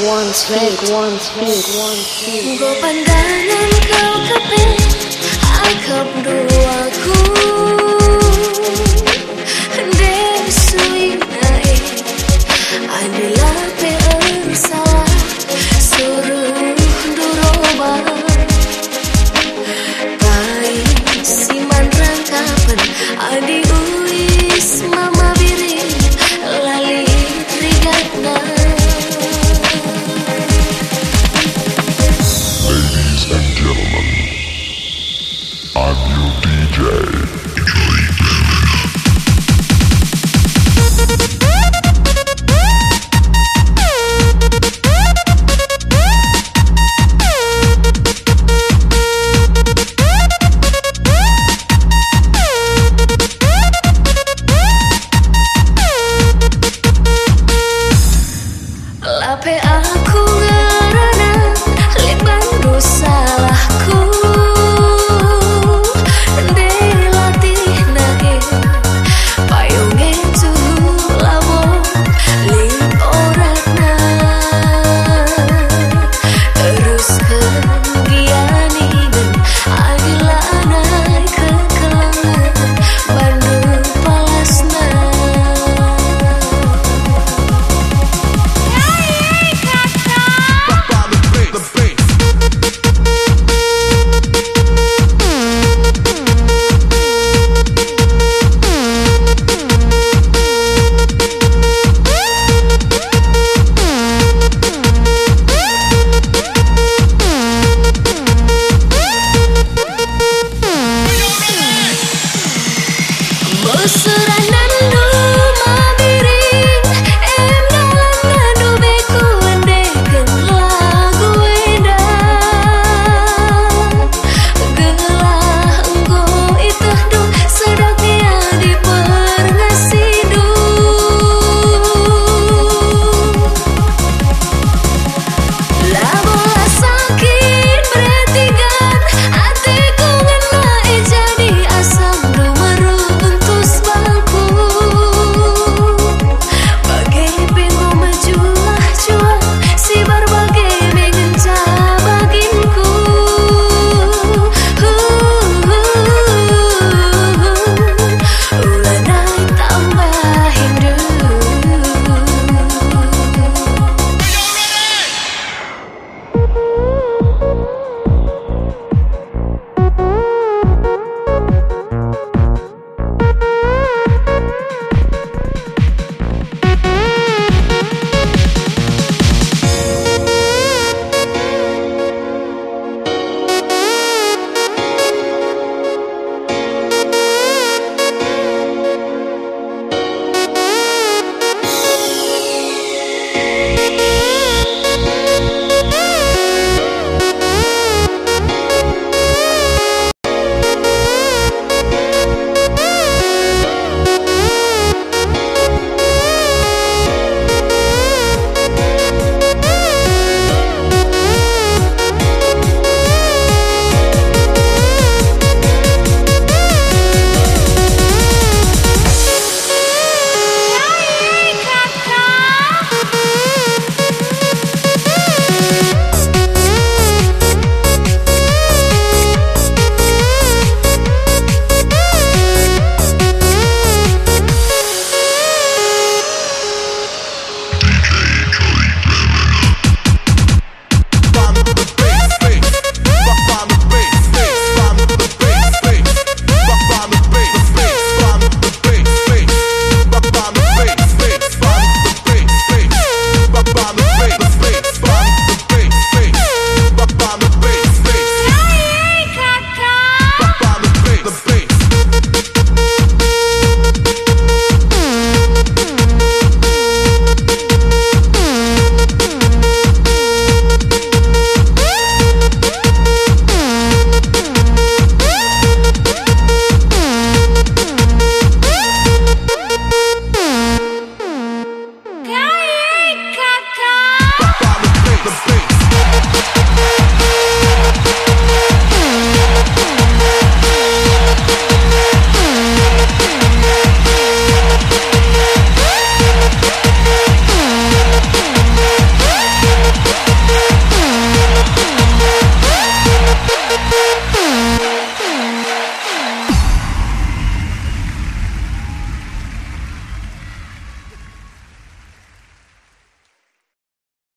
one speed, one speed, one speed. Gue pandangan kau dua aku DJ.